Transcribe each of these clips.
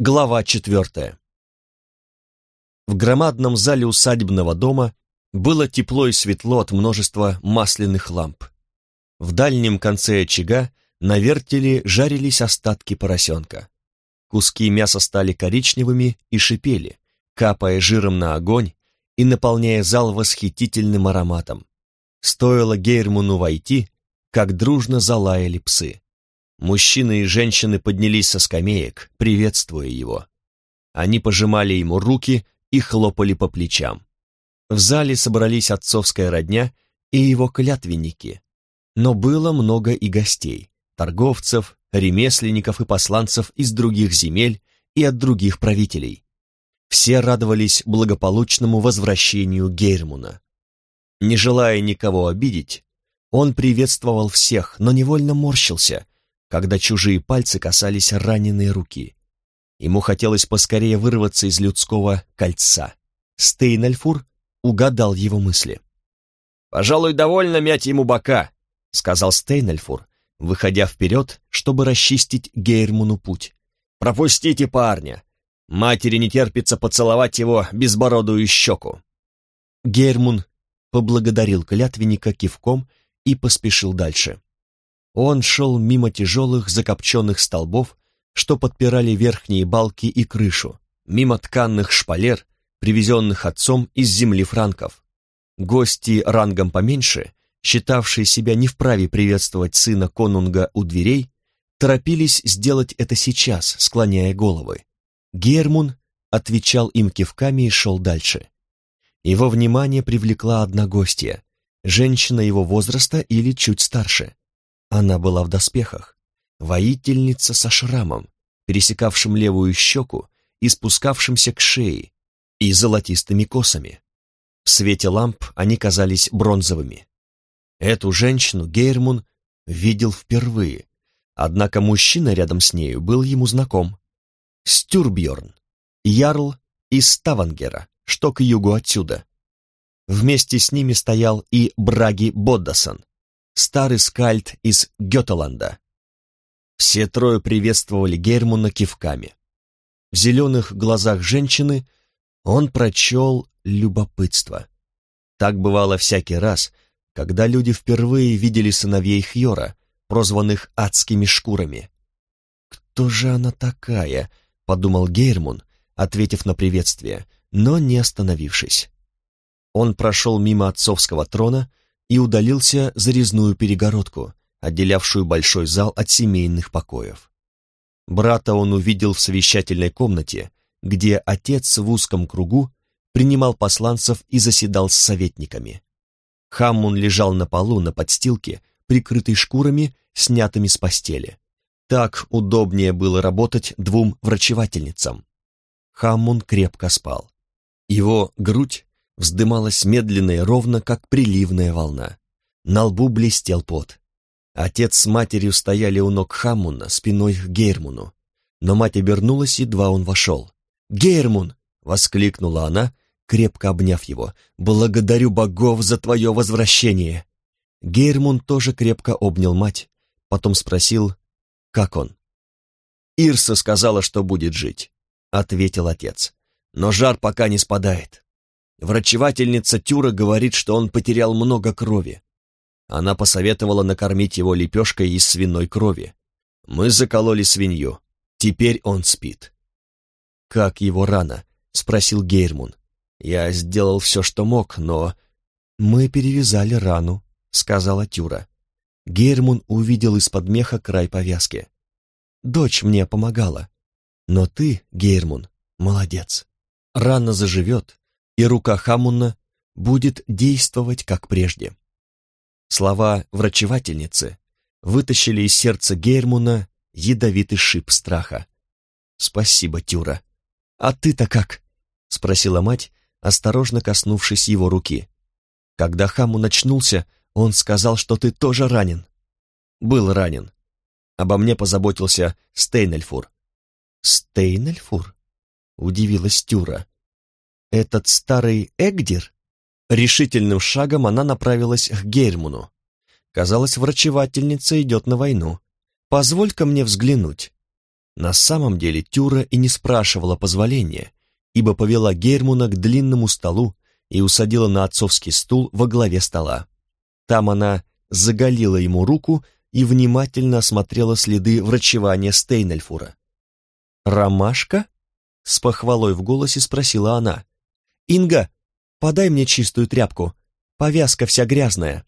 Глава четвертая. В громадном зале усадебного дома было тепло и светло от множества масляных ламп. В дальнем конце очага на вертеле жарились остатки поросенка. Куски мяса стали коричневыми и шипели, капая жиром на огонь и наполняя зал восхитительным ароматом. Стоило Гейрмуну войти, как дружно залаяли псы. Мужчины и женщины поднялись со скамеек, приветствуя его. Они пожимали ему руки и хлопали по плечам. В зале собрались отцовская родня и его клятвенники. Но было много и гостей, торговцев, ремесленников и посланцев из других земель и от других правителей. Все радовались благополучному возвращению Гейрмуна. Не желая никого обидеть, он приветствовал всех, но невольно морщился, когда чужие пальцы касались раненой руки. Ему хотелось поскорее вырваться из людского кольца. Стейнальфур угадал его мысли. «Пожалуй, довольно мять ему бока», — сказал Стейнальфур, выходя вперед, чтобы расчистить Гейрмуну путь. «Пропустите парня. Матери не терпится поцеловать его безбородую щеку». Гейрмун поблагодарил клятвенника кивком и поспешил дальше. Он шел мимо тяжелых закопченных столбов, что подпирали верхние балки и крышу, мимо тканных шпалер, привезенных отцом из земли франков. Гости рангом поменьше, считавшие себя не вправе приветствовать сына конунга у дверей, торопились сделать это сейчас, склоняя головы. Гермун отвечал им кивками и шел дальше. Его внимание привлекла одна гостья, женщина его возраста или чуть старше. Она была в доспехах, воительница со шрамом, пересекавшим левую щеку и спускавшимся к шее, и золотистыми косами. В свете ламп они казались бронзовыми. Эту женщину Гейрмун видел впервые, однако мужчина рядом с нею был ему знаком. Стюрбьорн, ярл из Ставангера, что к югу отсюда. Вместе с ними стоял и Браги Боддасон, старый скальд из Гетеланда. Все трое приветствовали Гермуна кивками. В зеленых глазах женщины он прочел любопытство. Так бывало всякий раз, когда люди впервые видели сыновей Хьора, прозванных адскими шкурами. «Кто же она такая?» — подумал Гейрмун, ответив на приветствие, но не остановившись. Он прошел мимо отцовского трона и удалился за резную перегородку, отделявшую большой зал от семейных покоев. Брата он увидел в совещательной комнате, где отец в узком кругу принимал посланцев и заседал с советниками. Хаммун лежал на полу на подстилке, прикрытой шкурами, снятыми с постели. Так удобнее было работать двум врачевательницам. Хаммун крепко спал. Его грудь вздымалась медленно и ровно, как приливная волна. На лбу блестел пот. Отец с матерью стояли у ног Хаммуна, спиной к Гейрмуну. Но мать обернулась, едва он вошел. «Гейрмун!» — воскликнула она, крепко обняв его. «Благодарю богов за твое возвращение!» Гейрмун тоже крепко обнял мать, потом спросил, как он. «Ирса сказала, что будет жить», — ответил отец. «Но жар пока не спадает. Врачевательница Тюра говорит, что он потерял много крови. Она посоветовала накормить его лепешкой из свиной крови. Мы закололи свинью. Теперь он спит. «Как его рана?» — спросил Гейрмун. «Я сделал все, что мог, но...» «Мы перевязали рану», — сказала Тюра. Гейрмун увидел из-под меха край повязки. «Дочь мне помогала. Но ты, Гейрмун, молодец. Рана заживет, и рука Хамуна будет действовать как прежде. Слова врачевательницы вытащили из сердца Гейрмуна ядовитый шип страха. «Спасибо, Тюра. А ты-то как?» — спросила мать, осторожно коснувшись его руки. «Когда Хамун очнулся, он сказал, что ты тоже ранен». «Был ранен. Обо мне позаботился Стейнельфур». «Стейнельфур?» — удивилась Тюра. Этот старый Эгдир? Решительным шагом она направилась к Гейрмуну. Казалось, врачевательница идет на войну. «Позволь-ка мне взглянуть». На самом деле Тюра и не спрашивала позволения, ибо повела Гермуна к длинному столу и усадила на отцовский стул во главе стола. Там она заголила ему руку и внимательно осмотрела следы врачевания Стейнельфура. «Ромашка?» — с похвалой в голосе спросила она. «Инга, подай мне чистую тряпку, повязка вся грязная».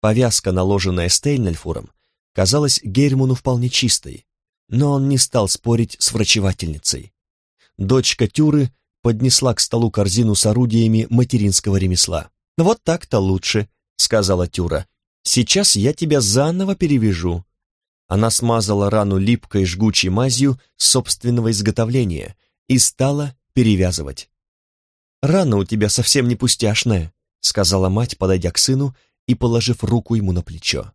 Повязка, наложенная Стейнельфуром, казалась Герману вполне чистой, но он не стал спорить с врачевательницей. Дочка Тюры поднесла к столу корзину с орудиями материнского ремесла. «Вот так-то лучше», — сказала Тюра. «Сейчас я тебя заново перевяжу». Она смазала рану липкой жгучей мазью собственного изготовления и стала перевязывать. «Рана у тебя совсем не пустяшная», — сказала мать, подойдя к сыну и положив руку ему на плечо.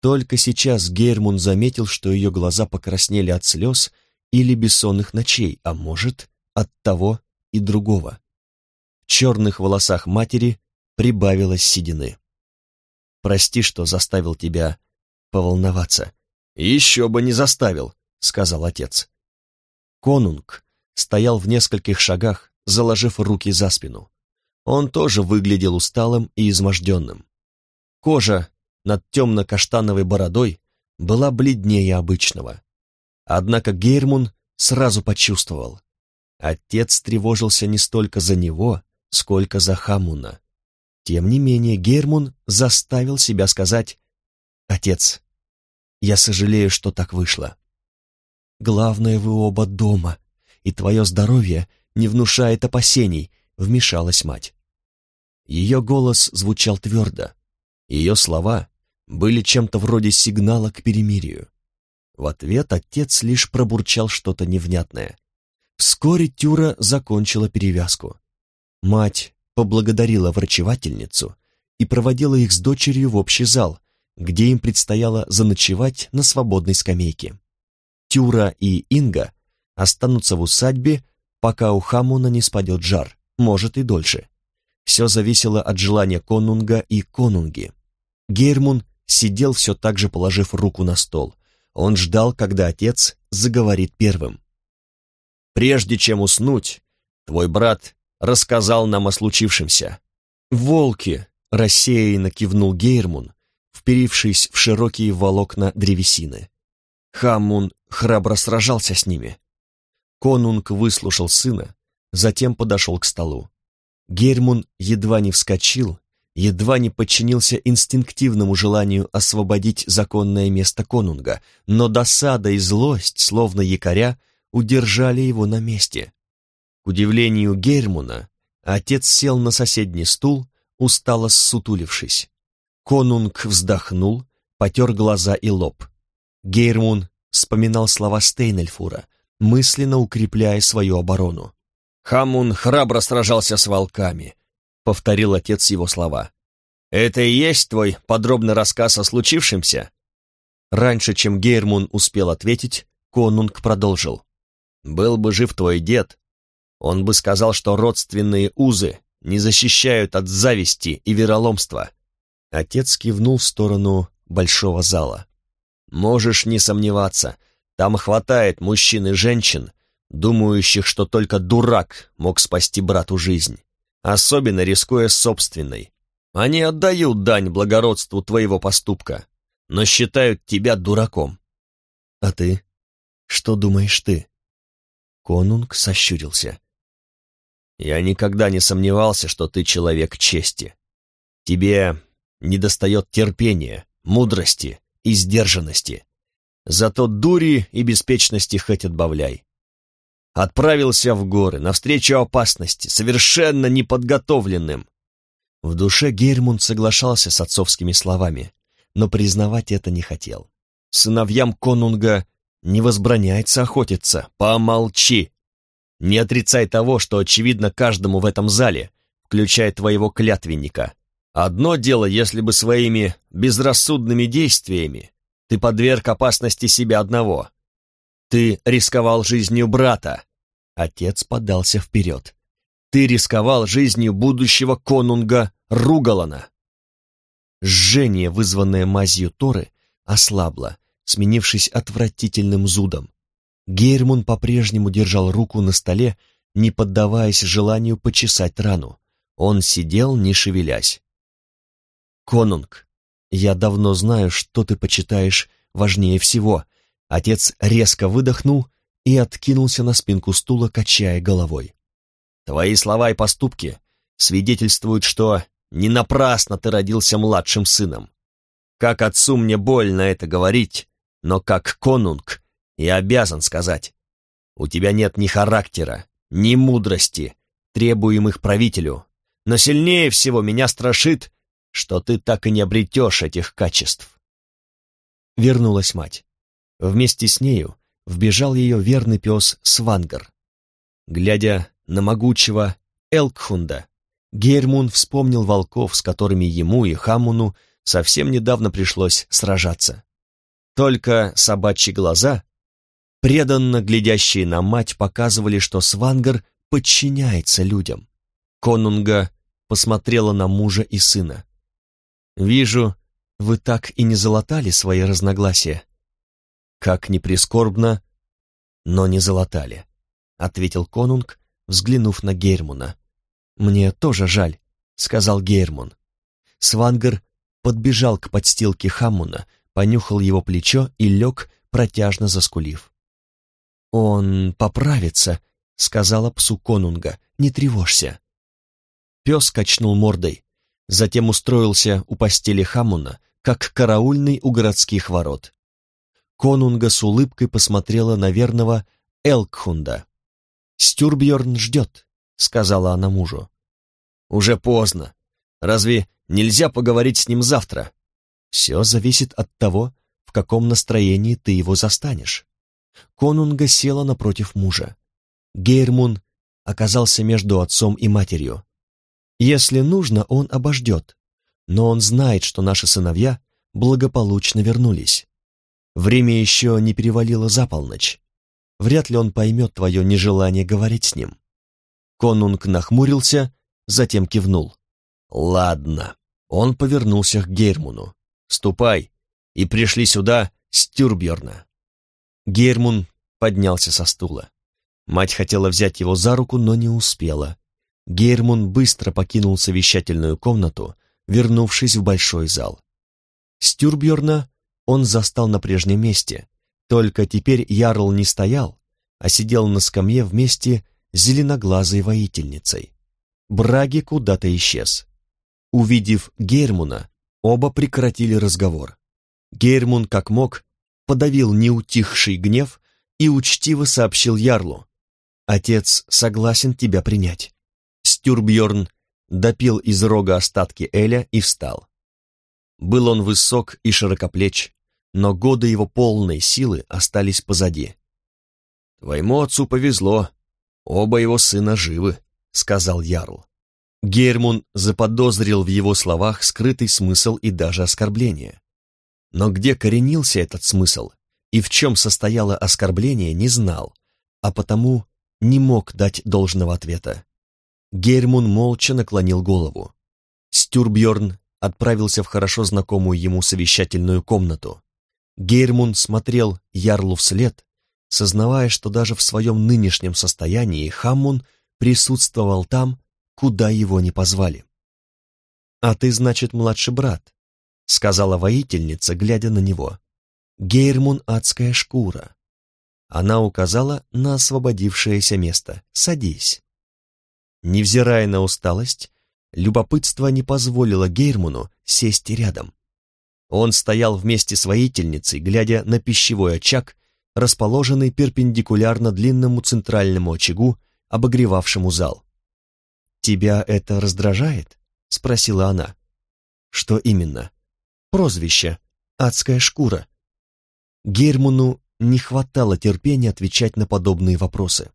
Только сейчас Гермун заметил, что ее глаза покраснели от слез или бессонных ночей, а может, от того и другого. В черных волосах матери прибавилось седины. «Прости, что заставил тебя поволноваться». «Еще бы не заставил», — сказал отец. Конунг стоял в нескольких шагах, заложив руки за спину. Он тоже выглядел усталым и изможденным. Кожа над темно-каштановой бородой была бледнее обычного. Однако Гейрмун сразу почувствовал. Отец тревожился не столько за него, сколько за Хамуна. Тем не менее Гейрмун заставил себя сказать «Отец, я сожалею, что так вышло. Главное, вы оба дома, и твое здоровье не внушает опасений», — вмешалась мать. Ее голос звучал твердо, ее слова были чем-то вроде сигнала к перемирию. В ответ отец лишь пробурчал что-то невнятное. Вскоре Тюра закончила перевязку. Мать поблагодарила врачевательницу и проводила их с дочерью в общий зал, где им предстояло заночевать на свободной скамейке. Тюра и Инга останутся в усадьбе, пока у Хамуна не спадет жар, может и дольше. Все зависело от желания конунга и конунги. Гейрмун сидел все так же, положив руку на стол. Он ждал, когда отец заговорит первым. «Прежде чем уснуть, твой брат рассказал нам о случившемся». «Волки!» — рассеянно кивнул Гейрмун, вперившись в широкие волокна древесины. Хаммун храбро сражался с ними. Конунг выслушал сына, затем подошел к столу. Гермун едва не вскочил едва не подчинился инстинктивному желанию освободить законное место конунга, но досада и злость, словно якоря, удержали его на месте. К удивлению Гермуна, отец сел на соседний стул, устало ссутулившись. Конунг вздохнул, потер глаза и лоб. Гейрмун вспоминал слова Стейнельфура, мысленно укрепляя свою оборону. Хамун храбро сражался с волками, — повторил отец его слова. «Это и есть твой подробный рассказ о случившемся?» Раньше, чем Гейрмун успел ответить, Конунг продолжил. «Был бы жив твой дед, он бы сказал, что родственные узы не защищают от зависти и вероломства». Отец кивнул в сторону большого зала. «Можешь не сомневаться, там хватает мужчин и женщин, думающих, что только дурак мог спасти брату жизнь особенно рискуя собственной. Они отдают дань благородству твоего поступка, но считают тебя дураком. А ты? Что думаешь ты? Конунг сощурился. Я никогда не сомневался, что ты человек чести. Тебе недостает терпения, мудрости и сдержанности. Зато дури и беспечности хоть отбавляй. Отправился в горы, навстречу опасности, совершенно неподготовленным. В душе Гермунд соглашался с отцовскими словами, но признавать это не хотел. Сыновьям конунга не возбраняется охотиться, помолчи. Не отрицай того, что очевидно каждому в этом зале, включая твоего клятвенника. Одно дело, если бы своими безрассудными действиями ты подверг опасности себя одного, ты рисковал жизнью брата. Отец подался вперед. Ты рисковал жизнью будущего конунга Ругалана. Жжение, вызванное мазью Торы, ослабло, сменившись отвратительным зудом. Гейрмун по-прежнему держал руку на столе, не поддаваясь желанию почесать рану. Он сидел, не шевелясь. «Конунг, я давно знаю, что ты почитаешь важнее всего». Отец резко выдохнул и откинулся на спинку стула, качая головой. «Твои слова и поступки свидетельствуют, что не напрасно ты родился младшим сыном. Как отцу мне больно это говорить, но как конунг я обязан сказать. У тебя нет ни характера, ни мудрости, требуемых правителю, но сильнее всего меня страшит, что ты так и не обретешь этих качеств. Вернулась мать. Вместе с нею вбежал ее верный пес Свангар. Глядя на могучего Элкхунда, Гейрмун вспомнил волков, с которыми ему и Хамуну совсем недавно пришлось сражаться. Только собачьи глаза, преданно глядящие на мать, показывали, что Свангар подчиняется людям. Конунга посмотрела на мужа и сына. «Вижу, вы так и не залатали свои разногласия». «Как ни прискорбно, но не залатали», — ответил Конунг, взглянув на Гейрмуна. «Мне тоже жаль», — сказал Гейрмун. Свангар подбежал к подстилке Хаммуна, понюхал его плечо и лег, протяжно заскулив. «Он поправится», — сказала псу Конунга, — «не тревожься». Пес качнул мордой, затем устроился у постели Хамуна, как караульный у городских ворот. Конунга с улыбкой посмотрела на верного Элкхунда. «Стюрбьерн ждет», — сказала она мужу. «Уже поздно. Разве нельзя поговорить с ним завтра?» «Все зависит от того, в каком настроении ты его застанешь». Конунга села напротив мужа. Гейрмун оказался между отцом и матерью. Если нужно, он обождет, но он знает, что наши сыновья благополучно вернулись. Время еще не перевалило за полночь. Вряд ли он поймет твое нежелание говорить с ним. Конунг нахмурился, затем кивнул. «Ладно». Он повернулся к Гейрмуну. «Ступай и пришли сюда Стюрбьерна». Гейрмун поднялся со стула. Мать хотела взять его за руку, но не успела. Гейрмун быстро покинул совещательную комнату, вернувшись в большой зал. Стюрбьерна он застал на прежнем месте, только теперь Ярл не стоял, а сидел на скамье вместе с зеленоглазой воительницей. Браги куда-то исчез. Увидев Гейрмуна, оба прекратили разговор. Гейрмун, как мог, подавил неутихший гнев и учтиво сообщил Ярлу. «Отец согласен тебя принять». Стюрбьорн допил из рога остатки Эля и встал. Был он высок и широкоплеч, но годы его полной силы остались позади. «Твоему отцу повезло, оба его сына живы», — сказал Ярл. Гермун заподозрил в его словах скрытый смысл и даже оскорбление. Но где коренился этот смысл и в чем состояло оскорбление, не знал, а потому не мог дать должного ответа. Гермун молча наклонил голову. Стюрбьорн отправился в хорошо знакомую ему совещательную комнату. Гейрмун смотрел Ярлу вслед, сознавая, что даже в своем нынешнем состоянии Хаммун присутствовал там, куда его не позвали. «А ты, значит, младший брат», — сказала воительница, глядя на него. «Гейрмун — адская шкура». Она указала на освободившееся место. «Садись». Невзирая на усталость, любопытство не позволило Гейрмуну сесть рядом. Он стоял вместе с воительницей, глядя на пищевой очаг, расположенный перпендикулярно длинному центральному очагу, обогревавшему зал. «Тебя это раздражает?» — спросила она. «Что именно?» «Прозвище. Адская шкура». Герману не хватало терпения отвечать на подобные вопросы.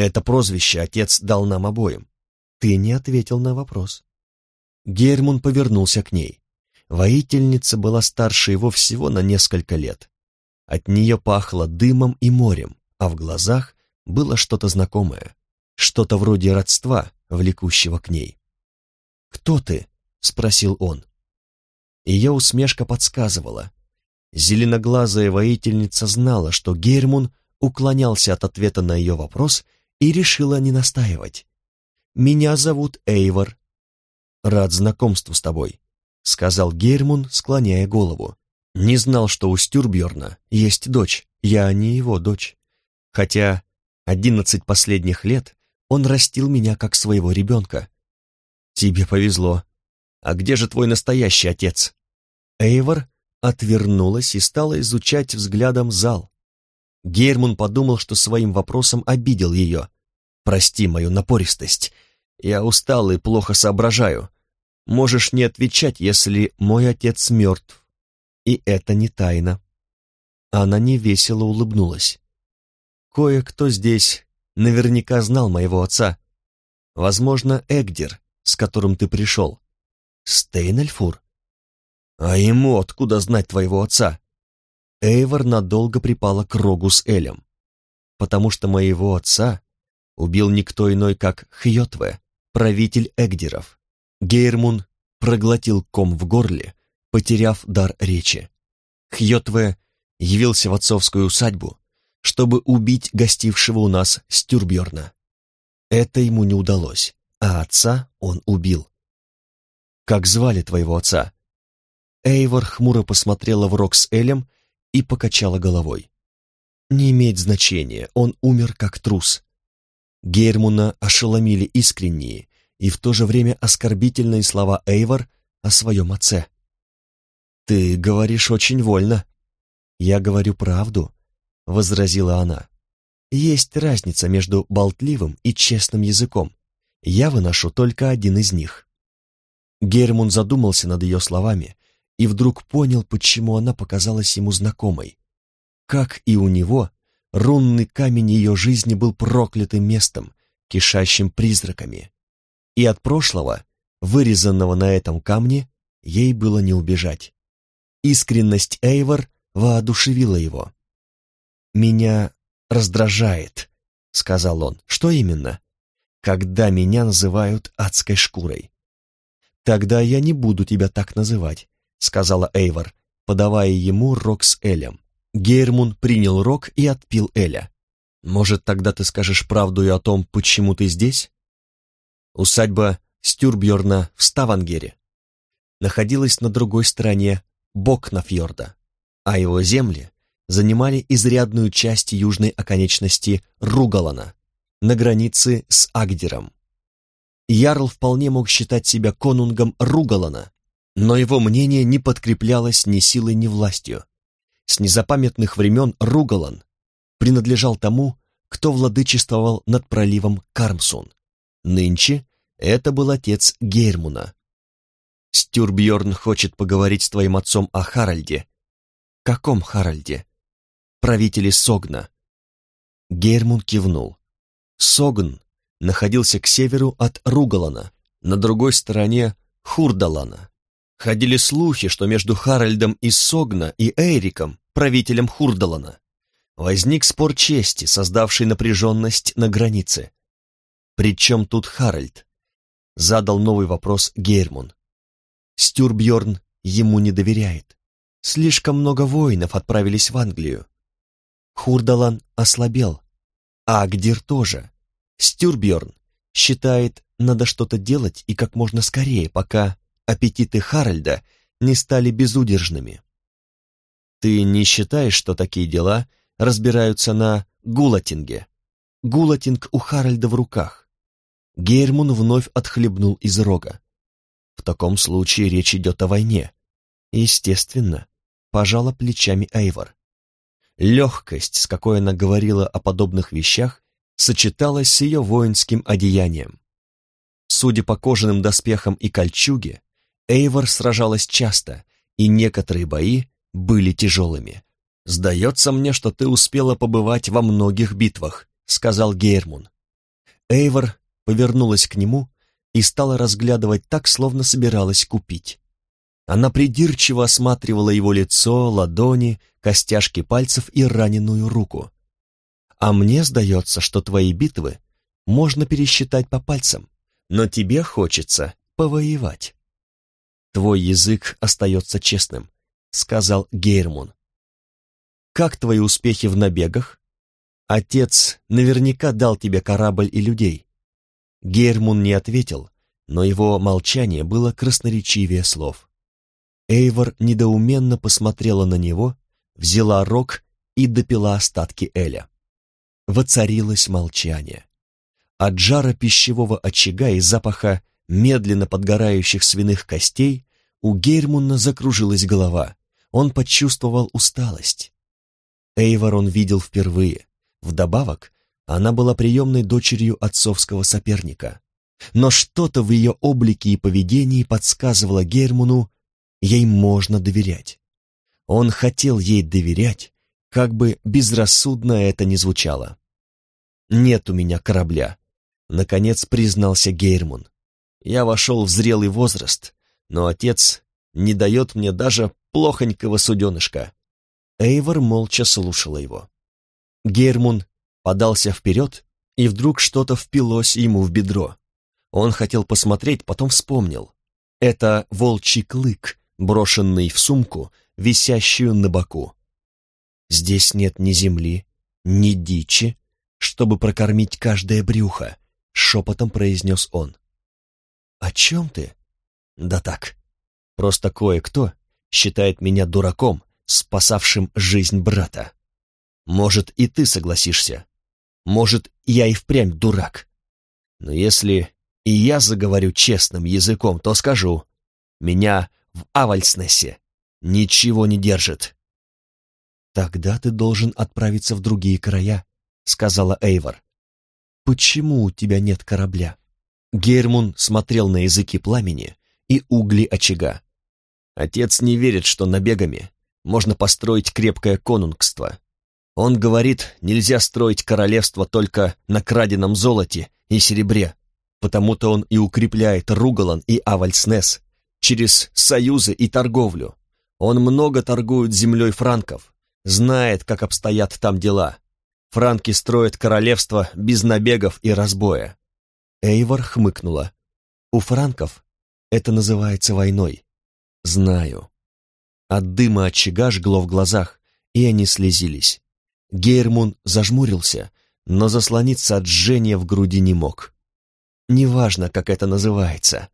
Это прозвище отец дал нам обоим. Ты не ответил на вопрос. Герман повернулся к ней. Воительница была старше его всего на несколько лет. От нее пахло дымом и морем, а в глазах было что-то знакомое, что-то вроде родства, влекущего к ней. «Кто ты?» — спросил он. Ее усмешка подсказывала. Зеленоглазая воительница знала, что Гермун уклонялся от ответа на ее вопрос и решила не настаивать. «Меня зовут Эйвор». «Рад знакомству с тобой», — сказал Гейрмун, склоняя голову. «Не знал, что у Стюрбьерна есть дочь. Я не его дочь. Хотя одиннадцать последних лет он растил меня как своего ребенка. Тебе повезло. А где же твой настоящий отец?» Эйвор отвернулась и стала изучать взглядом зал. Герман подумал, что своим вопросом обидел ее. «Прости мою напористость. Я устал и плохо соображаю. Можешь не отвечать, если мой отец мертв. И это не тайна». Она невесело улыбнулась. «Кое-кто здесь наверняка знал моего отца. Возможно, Эгдер, с которым ты пришел. Стейнельфур? А ему откуда знать твоего отца? Эйвор надолго припала к рогу с Элем, потому что моего отца убил никто иной, как Хьотве, правитель Эгдеров. Гейрмун проглотил ком в горле, потеряв дар речи. Хьотве явился в отцовскую усадьбу, чтобы убить гостившего у нас Стюрбьерна. Это ему не удалось, а отца он убил. «Как звали твоего отца?» Эйвор хмуро посмотрела в рог с Элем и покачала головой. «Не имеет значения, он умер как трус». Гейрмуна ошеломили искренние и в то же время оскорбительные слова Эйвор о своем отце. «Ты говоришь очень вольно». «Я говорю правду», — возразила она. «Есть разница между болтливым и честным языком. Я выношу только один из них». Гермун задумался над ее словами и вдруг понял, почему она показалась ему знакомой. Как и у него, рунный камень ее жизни был проклятым местом, кишащим призраками. И от прошлого, вырезанного на этом камне, ей было не убежать. Искренность Эйвор воодушевила его. «Меня раздражает», — сказал он. «Что именно?» «Когда меня называют адской шкурой». «Тогда я не буду тебя так называть сказала Эйвор, подавая ему рог с Элем. Гейрмун принял рог и отпил Эля. «Может, тогда ты скажешь правду и о том, почему ты здесь?» Усадьба Стюрбьорна в Ставангере находилась на другой стороне Бокнафьорда, а его земли занимали изрядную часть южной оконечности Ругалана, на границе с Агдером. Ярл вполне мог считать себя конунгом Ругалана, но его мнение не подкреплялось ни силой, ни властью. С незапамятных времен Ругалан принадлежал тому, кто владычествовал над проливом Кармсун. Нынче это был отец Гейрмуна. Стюрбьорн хочет поговорить с твоим отцом о Харальде. Каком Харальде? Правителе Согна. Гейрмун кивнул. Согн находился к северу от Ругалана, на другой стороне Хурдалана. Ходили слухи, что между Харальдом из Согна и Эйриком, правителем Хурдалана, возник спор чести, создавший напряженность на границе. «Причем тут Харальд?» — задал новый вопрос Гейрмун. Стюрбьорн ему не доверяет. Слишком много воинов отправились в Англию. Хурдалан ослабел, а Агдир тоже. Стюрбьорн считает, надо что-то делать и как можно скорее, пока аппетиты Харальда не стали безудержными. Ты не считаешь, что такие дела разбираются на Гулатинге? Гулатинг у Харальда в руках. Гейрмун вновь отхлебнул из рога. В таком случае речь идет о войне. Естественно, пожала плечами Эйвор. Легкость, с какой она говорила о подобных вещах, сочеталась с ее воинским одеянием. Судя по кожаным доспехам и кольчуге, Эйвор сражалась часто, и некоторые бои были тяжелыми. «Сдается мне, что ты успела побывать во многих битвах», — сказал Гейрмун. Эйвор повернулась к нему и стала разглядывать так, словно собиралась купить. Она придирчиво осматривала его лицо, ладони, костяшки пальцев и раненую руку. «А мне сдается, что твои битвы можно пересчитать по пальцам, но тебе хочется повоевать». «Твой язык остается честным», — сказал Гейрмун. «Как твои успехи в набегах?» Отец наверняка дал тебе корабль и людей. Гермун не ответил, но его молчание было красноречивее слов. Эйвор недоуменно посмотрела на него, взяла рог и допила остатки Эля. Воцарилось молчание. От жара пищевого очага и запаха медленно подгорающих свиных костей у Гейрмуна закружилась голова. Он почувствовал усталость. Эйвор он видел впервые. Вдобавок, она была приемной дочерью отцовского соперника. Но что-то в ее облике и поведении подсказывало Гейрмуну, ей можно доверять. Он хотел ей доверять, как бы безрассудно это ни звучало. «Нет у меня корабля», Наконец признался Гейрмун. Я вошел в зрелый возраст, но отец не дает мне даже плохонького суденышка. Эйвор молча слушала его. Гейрмун подался вперед, и вдруг что-то впилось ему в бедро. Он хотел посмотреть, потом вспомнил. Это волчий клык, брошенный в сумку, висящую на боку. Здесь нет ни земли, ни дичи, чтобы прокормить каждое брюхо. — шепотом произнес он. «О чем ты?» «Да так. Просто кое-кто считает меня дураком, спасавшим жизнь брата. Может, и ты согласишься. Может, я и впрямь дурак. Но если и я заговорю честным языком, то скажу, меня в Авальснесе ничего не держит». «Тогда ты должен отправиться в другие края», — сказала Эйвор почему у тебя нет корабля?» Гермун смотрел на языки пламени и угли очага. Отец не верит, что набегами можно построить крепкое конунгство. Он говорит, нельзя строить королевство только на краденом золоте и серебре, потому-то он и укрепляет Ругалан и Авальснес через союзы и торговлю. Он много торгует землей франков, знает, как обстоят там дела, Франки строят королевство без набегов и разбоя. Эйвор хмыкнула. У франков это называется войной. Знаю. От дыма очага жгло в глазах, и они слезились. Гейрмун зажмурился, но заслониться от жжения в груди не мог. Неважно, как это называется.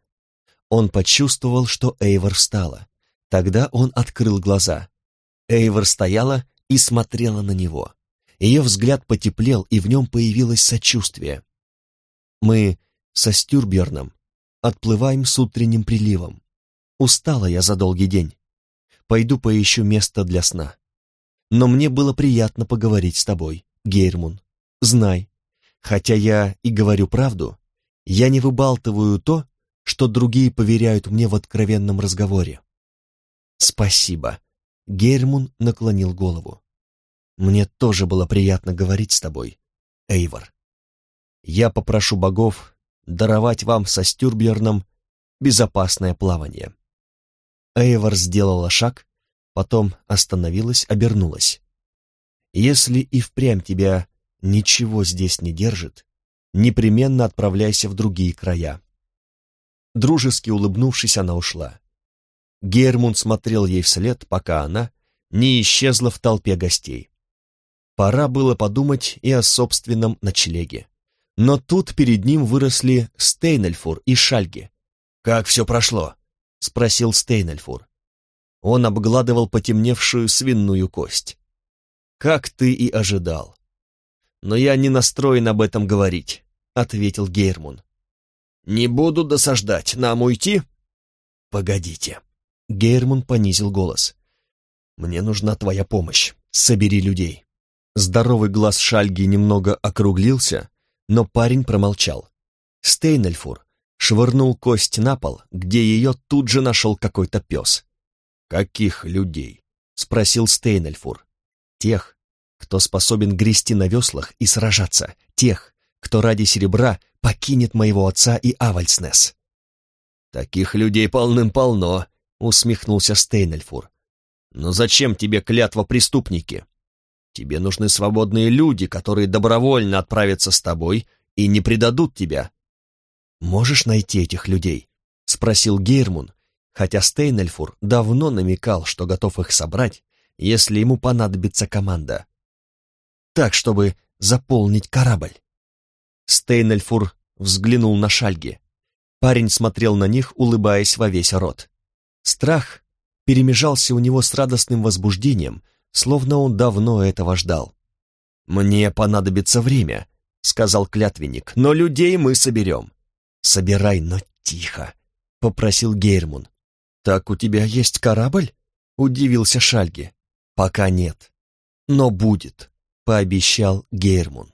Он почувствовал, что Эйвор встала. Тогда он открыл глаза. Эйвор стояла и смотрела на него. Ее взгляд потеплел, и в нем появилось сочувствие. Мы со Стюрберном отплываем с утренним приливом. Устала я за долгий день. Пойду поищу место для сна. Но мне было приятно поговорить с тобой, Гейрмун. Знай, хотя я и говорю правду, я не выбалтываю то, что другие поверяют мне в откровенном разговоре. Спасибо. Гейрмун наклонил голову. Мне тоже было приятно говорить с тобой, Эйвор. Я попрошу богов даровать вам со Стюрблерном безопасное плавание. Эйвор сделала шаг, потом остановилась, обернулась. Если и впрямь тебя ничего здесь не держит, непременно отправляйся в другие края. Дружески улыбнувшись, она ушла. Гермунд смотрел ей вслед, пока она не исчезла в толпе гостей. Пора было подумать и о собственном ночлеге. Но тут перед ним выросли Стейнельфур и Шальги. «Как все прошло?» — спросил Стейнельфур. Он обгладывал потемневшую свиную кость. «Как ты и ожидал». «Но я не настроен об этом говорить», — ответил Гейрмун. «Не буду досаждать. Нам уйти?» «Погодите». Гейрмун понизил голос. «Мне нужна твоя помощь. Собери людей». Здоровый глаз Шальги немного округлился, но парень промолчал. Стейнельфур швырнул кость на пол, где ее тут же нашел какой-то пес. «Каких людей?» — спросил Стейнельфур. «Тех, кто способен грести на веслах и сражаться, тех, кто ради серебра покинет моего отца и Авальснес». «Таких людей полным-полно», — усмехнулся Стейнельфур. «Но зачем тебе клятва преступники?» Тебе нужны свободные люди, которые добровольно отправятся с тобой и не предадут тебя. Можешь найти этих людей? Спросил Гейрмун, хотя Стейнельфур давно намекал, что готов их собрать, если ему понадобится команда. Так, чтобы заполнить корабль. Стейнельфур взглянул на Шальги. Парень смотрел на них, улыбаясь во весь рот. Страх перемежался у него с радостным возбуждением, словно он давно этого ждал. «Мне понадобится время», — сказал клятвенник, — «но людей мы соберем». «Собирай, но тихо», — попросил Гейрмун. «Так у тебя есть корабль?» — удивился Шальги. «Пока нет. Но будет», — пообещал Гейрмун.